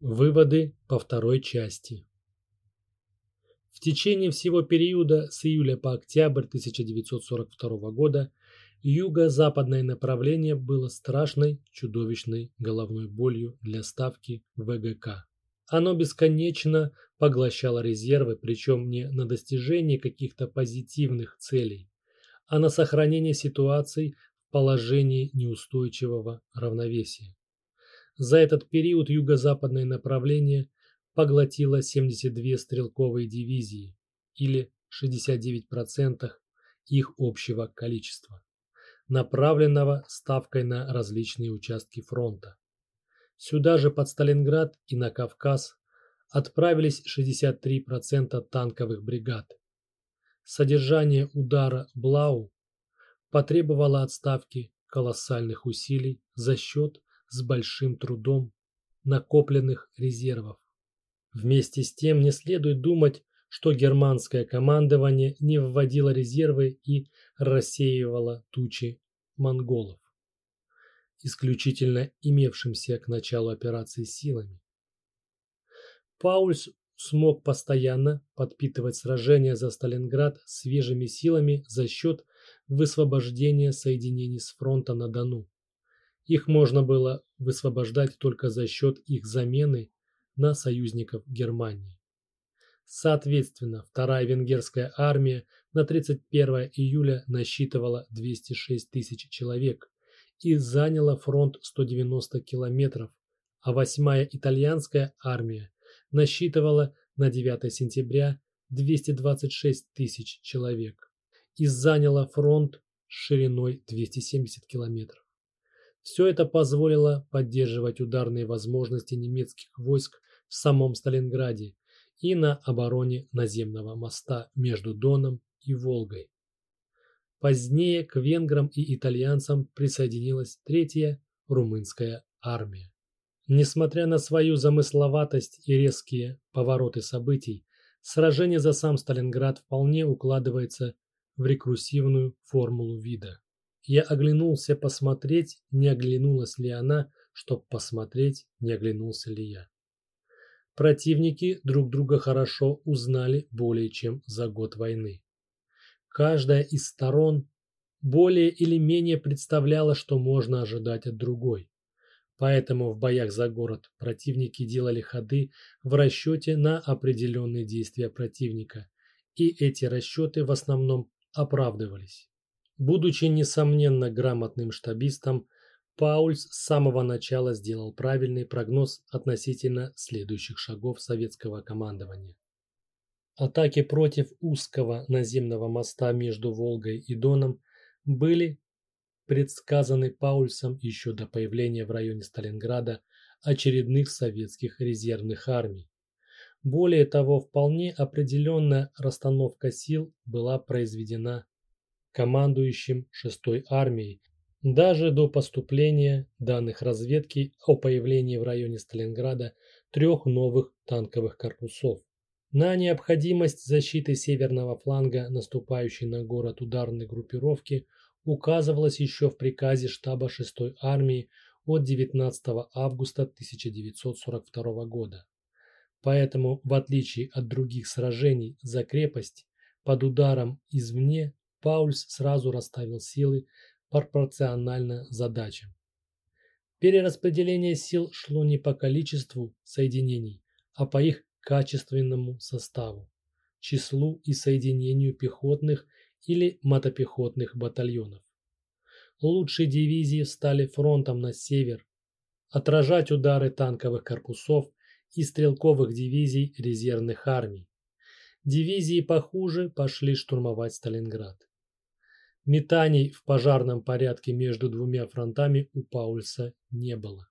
Выводы по второй части. В течение всего периода с июля по октябрь 1942 года юго-западное направление было страшной, чудовищной головной болью для ставки ВГК. Оно бесконечно поглощало резервы, причем не на достижение каких-то позитивных целей, а на сохранение ситуаций в положении неустойчивого равновесия. За этот период юго-западное направление поглотило 72 стрелковые дивизии или 69% их общего количества, направленного ставкой на различные участки фронта. Сюда же под Сталинград и на Кавказ отправились 63% танковых бригад. Содержание удара Блау потребовало отставки колоссальных усилий за счет с большим трудом накопленных резервов. Вместе с тем не следует думать, что германское командование не вводило резервы и рассеивало тучи монголов, исключительно имевшимся к началу операции силами. Паульс смог постоянно подпитывать сражения за Сталинград свежими силами за счет высвобождения соединений с фронта на Дону. Их можно было высвобождать только за счет их замены на союзников Германии. Соответственно, вторая венгерская армия на 31 июля насчитывала 206 тысяч человек и заняла фронт 190 километров, а восьмая итальянская армия насчитывала на 9 сентября 226 тысяч человек и заняла фронт шириной 270 километров. Все это позволило поддерживать ударные возможности немецких войск в самом Сталинграде и на обороне наземного моста между Доном и Волгой. Позднее к венграм и итальянцам присоединилась третья румынская армия. Несмотря на свою замысловатость и резкие повороты событий, сражение за сам Сталинград вполне укладывается в рекурсивную формулу вида. Я оглянулся посмотреть, не оглянулась ли она, чтоб посмотреть, не оглянулся ли я. Противники друг друга хорошо узнали более чем за год войны. Каждая из сторон более или менее представляла, что можно ожидать от другой. Поэтому в боях за город противники делали ходы в расчете на определенные действия противника, и эти расчеты в основном оправдывались. Будучи несомненно грамотным штабистом, Паульс с самого начала сделал правильный прогноз относительно следующих шагов советского командования. Атаки против узкого наземного моста между Волгой и Доном были предсказаны Паульсом еще до появления в районе Сталинграда очередных советских резервных армий. Более того, вполне определенная расстановка сил была произведена командующим 6-й армией даже до поступления данных разведки о появлении в районе Сталинграда трех новых танковых корпусов. На необходимость защиты северного фланга наступающей на город ударной группировки указывалось еще в приказе штаба 6-й армии от 19 августа 1942 года. Поэтому, в отличие от других сражений за крепость, под ударом извне Паульс сразу расставил силы пропорционально задачам. Перераспределение сил шло не по количеству соединений, а по их качественному составу, числу и соединению пехотных или мотопехотных батальонов. Лучшие дивизии стали фронтом на север, отражать удары танковых корпусов и стрелковых дивизий резервных армий. Дивизии похуже пошли штурмовать Сталинград. Метаний в пожарном порядке между двумя фронтами у Паульса не было.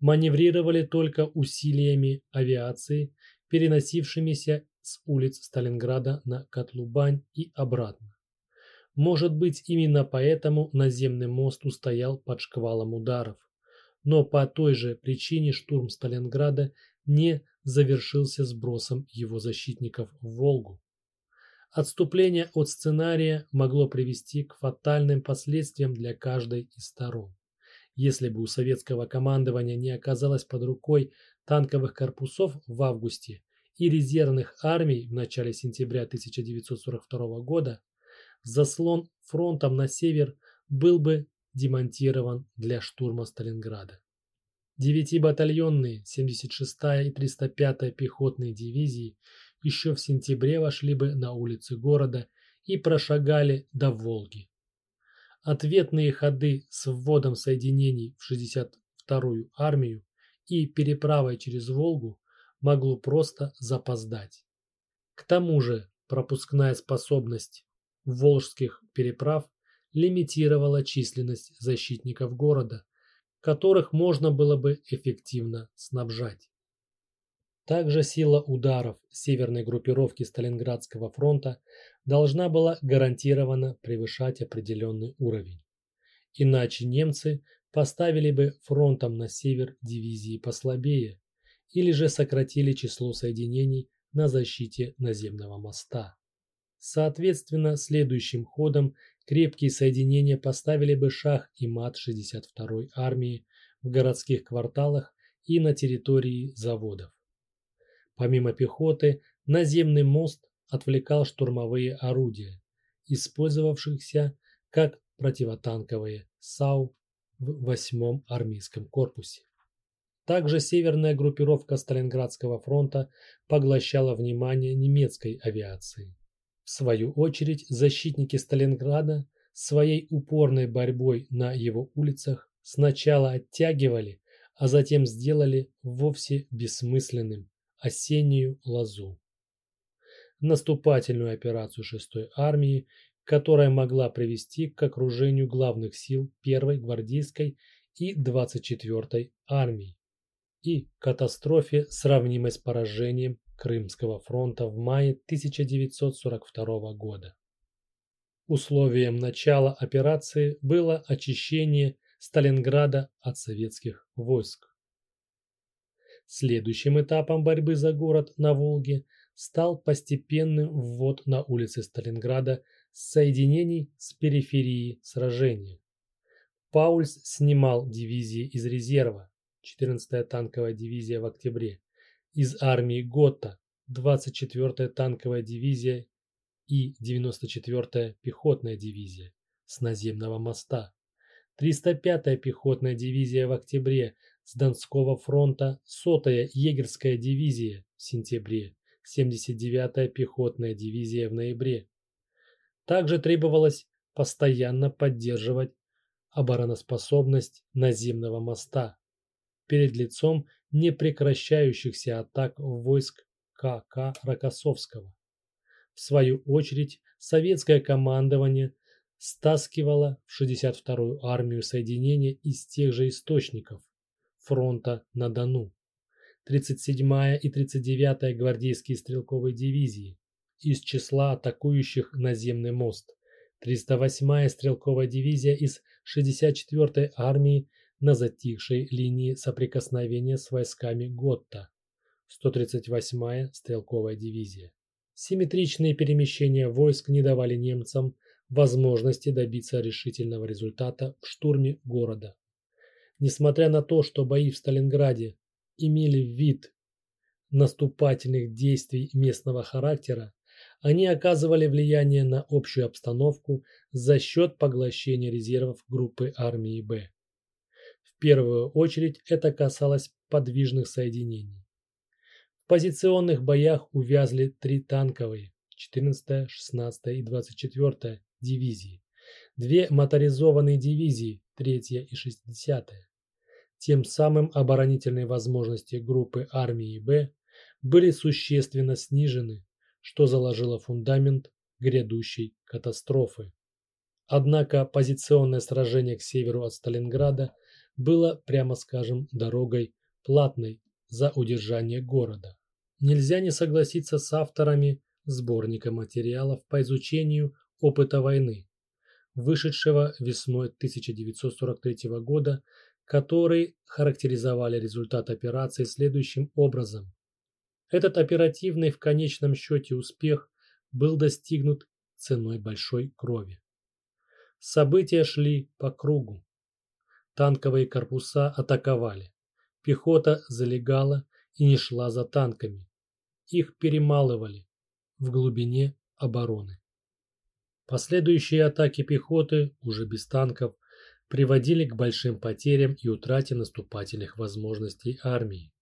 Маневрировали только усилиями авиации, переносившимися с улиц Сталинграда на Котлубань и обратно. Может быть, именно поэтому наземный мост устоял под шквалом ударов. Но по той же причине штурм Сталинграда не завершился сбросом его защитников в Волгу. Отступление от сценария могло привести к фатальным последствиям для каждой из сторон. Если бы у советского командования не оказалось под рукой танковых корпусов в августе и резервных армий в начале сентября 1942 года, заслон фронтом на север был бы демонтирован для штурма Сталинграда. Девятибатальонные 76-я и 305-я пехотные дивизии еще в сентябре вошли бы на улицы города и прошагали до Волги. Ответные ходы с вводом соединений в 62-ю армию и переправой через Волгу могло просто запоздать. К тому же пропускная способность волжских переправ лимитировала численность защитников города, которых можно было бы эффективно снабжать. Также сила ударов северной группировки Сталинградского фронта должна была гарантированно превышать определенный уровень. Иначе немцы поставили бы фронтом на север дивизии послабее или же сократили число соединений на защите наземного моста. Соответственно, следующим ходом крепкие соединения поставили бы шах и мат 62-й армии в городских кварталах и на территории заводов. Помимо пехоты, наземный мост отвлекал штурмовые орудия, использовавшихся как противотанковые САУ в 8-м армейском корпусе. Также северная группировка Сталинградского фронта поглощала внимание немецкой авиации. В свою очередь, защитники Сталинграда своей упорной борьбой на его улицах сначала оттягивали, а затем сделали вовсе бессмысленным осеннюю лозу. Наступательную операцию 6-й армии, которая могла привести к окружению главных сил 1-й гвардейской и 24-й армий и катастрофе, сравнимой с поражением Крымского фронта в мае 1942 года. Условием начала операции было очищение Сталинграда от советских войск. Следующим этапом борьбы за город на Волге стал постепенный ввод на улицы Сталинграда соединений с периферии сражения. Паульс снимал дивизии из резерва, 14-я танковая дивизия в октябре, из армии Готта, 24-я танковая дивизия и 94-я пехотная дивизия с наземного моста, 305-я пехотная дивизия в октябре с Донского фронта 100-я егерская дивизия в сентябре, 79-я пехотная дивизия в ноябре. Также требовалось постоянно поддерживать обороноспособность наземного моста перед лицом непрекращающихся атак войск КК Рокоссовского. В свою очередь, советское командование стаскивало в 62-ю армию соединения из тех же источников, фронта на Дону. 37-я и 39-я гвардейские стрелковые дивизии из числа атакующих наземный мост, 308-я стрелковая дивизия из 64-й армии на затихшей линии соприкосновения с войсками Готта, 138-я стрелковая дивизия. Симметричные перемещения войск не давали немцам возможности добиться решительного результата в штурме города. Несмотря на то, что бои в Сталинграде имели вид наступательных действий местного характера, они оказывали влияние на общую обстановку за счет поглощения резервов группы армии Б. В первую очередь это касалось подвижных соединений. В позиционных боях увязли три танковые 14, 16 и 24 дивизии, две моторизованные дивизии 3 и 60. Тем самым оборонительные возможности группы армии Б были существенно снижены, что заложило фундамент грядущей катастрофы. Однако позиционное сражение к северу от Сталинграда было, прямо скажем, дорогой платной за удержание города. Нельзя не согласиться с авторами сборника материалов по изучению опыта войны, вышедшего весной 1943 года которые характеризовали результат операции следующим образом. Этот оперативный в конечном счете успех был достигнут ценой большой крови. События шли по кругу. Танковые корпуса атаковали. Пехота залегала и не шла за танками. Их перемалывали в глубине обороны. Последующие атаки пехоты, уже без танков, приводили к большим потерям и утрате наступательных возможностей армии.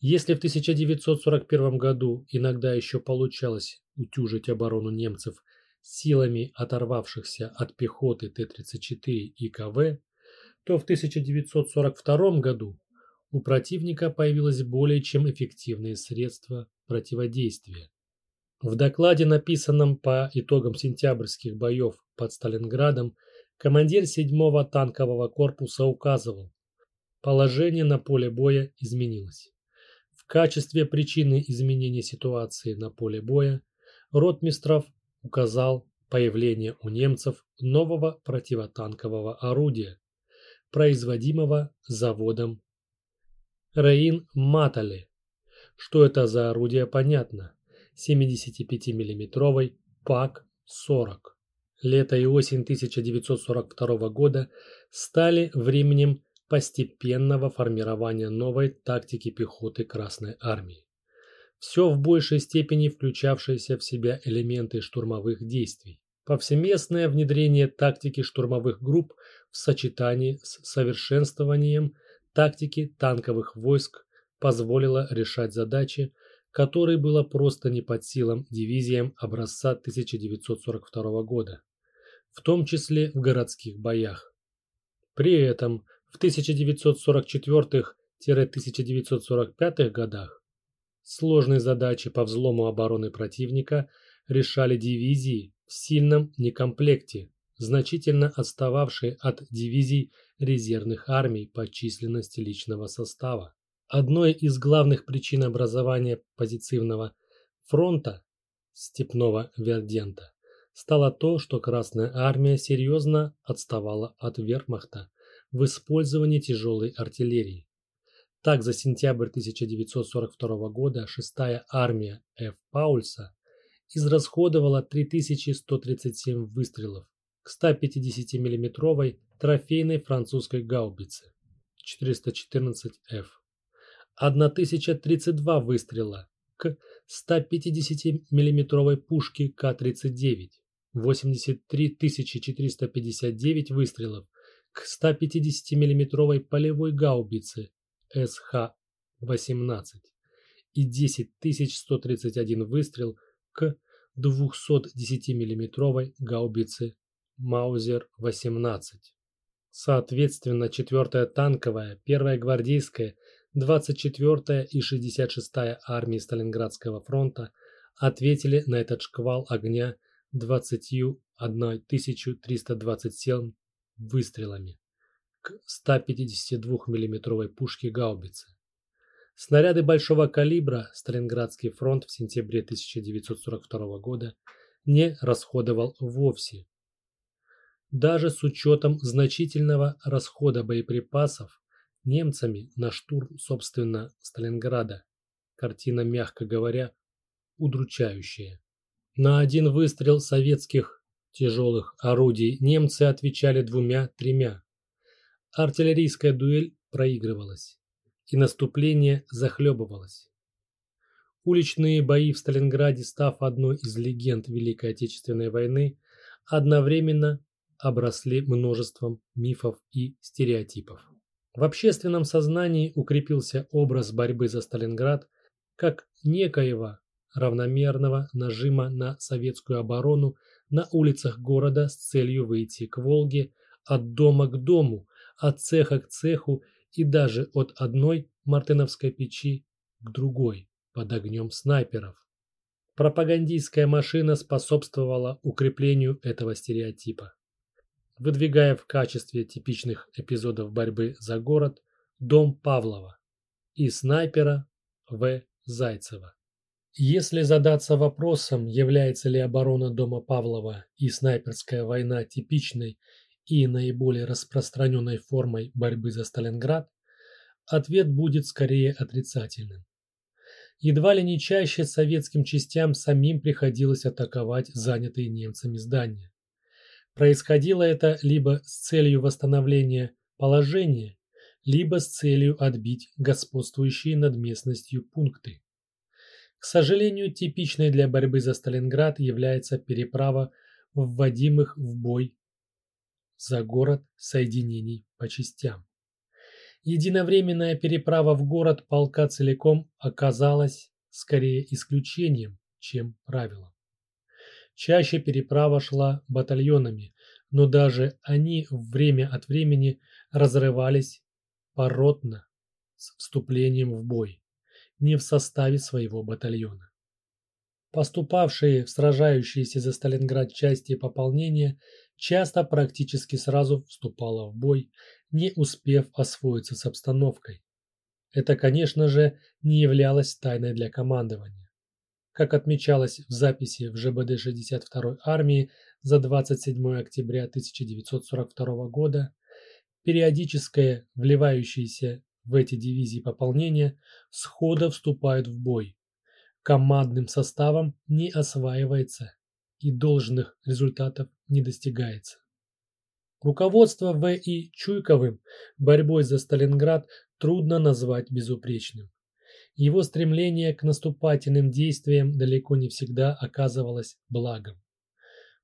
Если в 1941 году иногда еще получалось утюжить оборону немцев силами оторвавшихся от пехоты Т-34 и КВ, то в 1942 году у противника появилось более чем эффективные средства противодействия. В докладе, написанном по итогам сентябрьских боев под Сталинградом, командир 7-го танкового корпуса указывал, положение на поле боя изменилось. В качестве причины изменения ситуации на поле боя Ротмистров указал появление у немцев нового противотанкового орудия, производимого заводом Рейн-Матале. Что это за орудие, понятно. 75 миллиметровый ПАК-40. Лето и осень 1942 года стали временем постепенного формирования новой тактики пехоты Красной Армии все в большей степени включавшиеся в себя элементы штурмовых действий. Повсеместное внедрение тактики штурмовых групп в сочетании с совершенствованием тактики танковых войск позволило решать задачи, которые было просто не под силам дивизиям образца 1942 года, в том числе в городских боях. При этом в 1944-1945 годах Сложные задачи по взлому обороны противника решали дивизии в сильном некомплекте, значительно отстававшие от дивизий резервных армий по численности личного состава. Одной из главных причин образования позитивного фронта степного вердента стало то, что Красная армия серьезно отставала от вермахта в использовании тяжелой артиллерии. Так, за сентябрь 1942 года 6-я армия Ф. Паульса израсходовала 3137 выстрелов к 150 миллиметровой трофейной французской гаубице 414F, 1032 выстрела к 150 миллиметровой пушке К-39, 83 459 выстрелов к 150 миллиметровой полевой гаубице СХ-18 и 10131 выстрел к 210 миллиметровой гаубице Маузер-18. Соответственно, 4-я танковая, 1-я гвардейская, 24-я и 66-я армии Сталинградского фронта ответили на этот шквал огня 21 327 выстрелами к 152 миллиметровой пушке гаубицы. Снаряды большого калибра Сталинградский фронт в сентябре 1942 года не расходовал вовсе. Даже с учетом значительного расхода боеприпасов немцами на штурм, собственно, Сталинграда, картина, мягко говоря, удручающая. На один выстрел советских тяжелых орудий немцы отвечали двумя-тремя. Артиллерийская дуэль проигрывалась, и наступление захлебывалось. Уличные бои в Сталинграде, став одной из легенд Великой Отечественной войны, одновременно обросли множеством мифов и стереотипов. В общественном сознании укрепился образ борьбы за Сталинград как некоего равномерного нажима на советскую оборону на улицах города с целью выйти к Волге от дома к дому, от цеха к цеху и даже от одной мартыновской печи к другой под огнем снайперов. Пропагандистская машина способствовала укреплению этого стереотипа, выдвигая в качестве типичных эпизодов борьбы за город дом Павлова и снайпера В. Зайцева. Если задаться вопросом, является ли оборона дома Павлова и снайперская война типичной и наиболее распространенной формой борьбы за Сталинград, ответ будет скорее отрицательным. Едва ли не чаще советским частям самим приходилось атаковать занятые немцами здания. Происходило это либо с целью восстановления положения, либо с целью отбить господствующие над местностью пункты. К сожалению, типичной для борьбы за Сталинград является переправа вводимых в бой за город соединений по частям. Единовременная переправа в город полка целиком оказалась скорее исключением, чем правилом. Чаще переправа шла батальонами, но даже они время от времени разрывались поротно с вступлением в бой, не в составе своего батальона. Поступавшие в сражающиеся за Сталинград части пополнения часто практически сразу вступало в бой, не успев освоиться с обстановкой. Это, конечно же, не являлось тайной для командования. Как отмечалось в записи в ЖБД 62-й армии за 27 октября 1942 года, периодическое вливающееся в эти дивизии пополнение схода вступают в бой. Командным составом не осваивается и должных результатов не достигается. Руководство В.И. Чуйковым борьбой за Сталинград трудно назвать безупречным. Его стремление к наступательным действиям далеко не всегда оказывалось благом.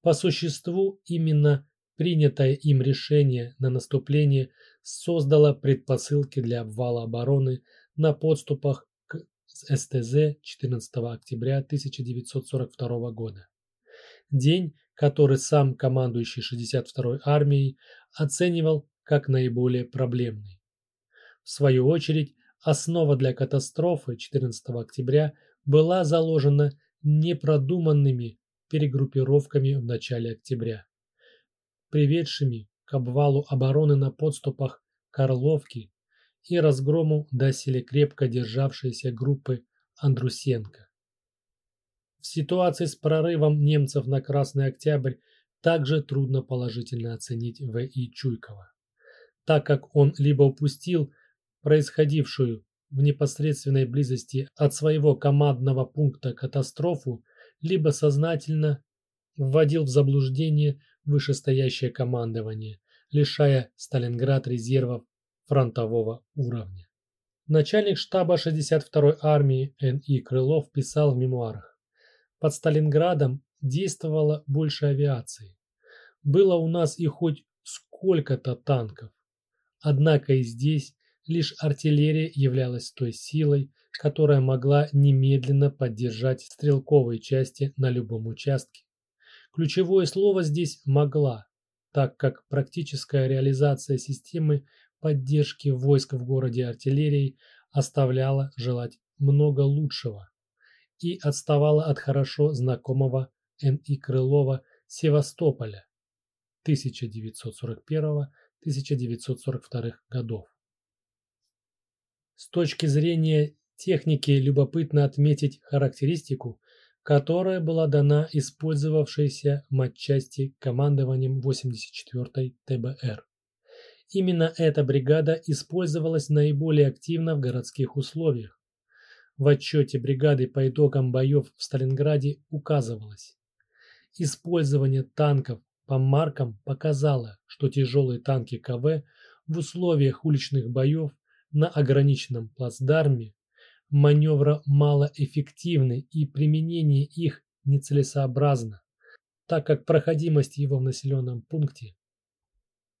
По существу именно принятое им решение на наступление создало предпосылки для обвала обороны на подступах к СТЗ 14 октября 1942 года. День, который сам командующий 62-й армией оценивал как наиболее проблемный. В свою очередь, основа для катастрофы 14 октября была заложена непродуманными перегруппировками в начале октября, приведшими к обвалу обороны на подступах Карловки и разгрому доселе крепко державшейся группы Андрусенко. В ситуации с прорывом немцев на Красный Октябрь также трудно положительно оценить В.И. Чуйкова, так как он либо упустил происходившую в непосредственной близости от своего командного пункта катастрофу, либо сознательно вводил в заблуждение вышестоящее командование, лишая Сталинград резервов фронтового уровня. Начальник штаба 62-й армии Н.И. Крылов писал в мемуарах под Сталинградом действовало больше авиации. Было у нас и хоть сколько-то танков. Однако и здесь лишь артиллерия являлась той силой, которая могла немедленно поддержать стрелковые части на любом участке. Ключевое слово здесь «могла», так как практическая реализация системы поддержки войск в городе артиллерией оставляла желать много лучшего и отставала от хорошо знакомого Н.И. Крылова Севастополя 1941-1942 годов. С точки зрения техники любопытно отметить характеристику, которая была дана использовавшейся матчасти командованием 84-й ТБР. Именно эта бригада использовалась наиболее активно в городских условиях. В отчете бригады по итогам боев в Сталинграде указывалось. Использование танков по маркам показало, что тяжелые танки КВ в условиях уличных боев на ограниченном плацдарме маневра малоэффективны и применение их нецелесообразно, так как проходимость его в населенном пункте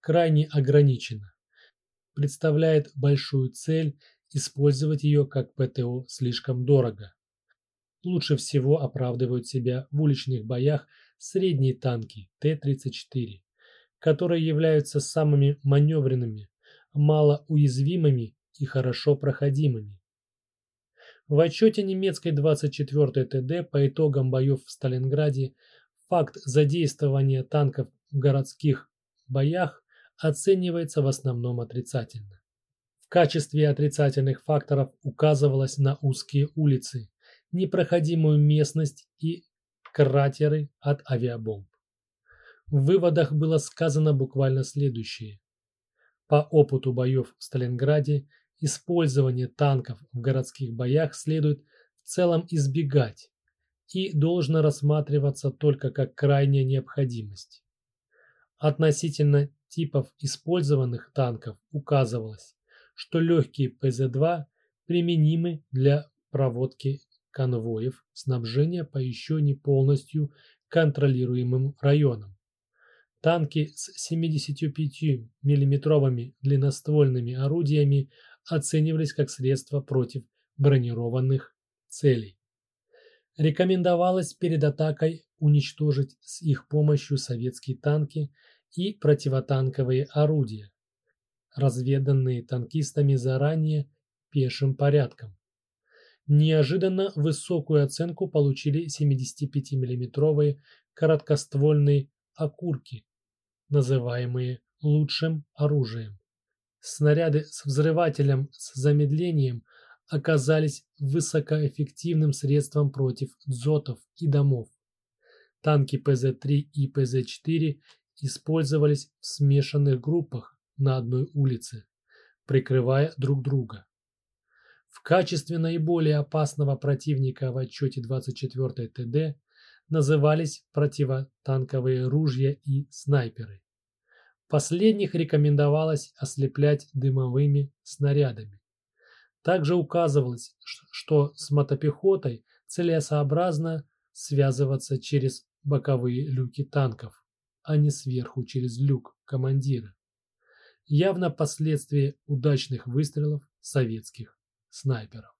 крайне ограничена, представляет большую цель Использовать ее как ПТО слишком дорого. Лучше всего оправдывают себя в уличных боях средние танки Т-34, которые являются самыми маневренными, малоуязвимыми и хорошо проходимыми. В отчете немецкой 24-й ТД по итогам боев в Сталинграде факт задействования танков в городских боях оценивается в основном отрицательно качестве отрицательных факторов указывалось на узкие улицы, непроходимую местность и кратеры от авиабомб. В выводах было сказано буквально следующее. По опыту боев в Сталинграде использование танков в городских боях следует в целом избегать и должно рассматриваться только как крайняя необходимость. Относительно типов использованных танков указывалось, что легкие ПЗ-2 применимы для проводки конвоев снабжения по еще не полностью контролируемым районам. Танки с 75 миллиметровыми длинноствольными орудиями оценивались как средство против бронированных целей. Рекомендовалось перед атакой уничтожить с их помощью советские танки и противотанковые орудия, разведанные танкистами заранее пешим порядком. Неожиданно высокую оценку получили 75 миллиметровые короткоствольные окурки, называемые лучшим оружием. Снаряды с взрывателем с замедлением оказались высокоэффективным средством против дзотов и домов. Танки ПЗ-3 и ПЗ-4 использовались в смешанных группах на одной улице, прикрывая друг друга. В качестве наиболее опасного противника в отчете 24 ТД назывались противотанковые ружья и снайперы. Последних рекомендовалось ослеплять дымовыми снарядами. Также указывалось, что с мотопехотой целесообразно связываться через боковые люки танков, а не сверху через люк командира. Явно последствия удачных выстрелов советских снайперов.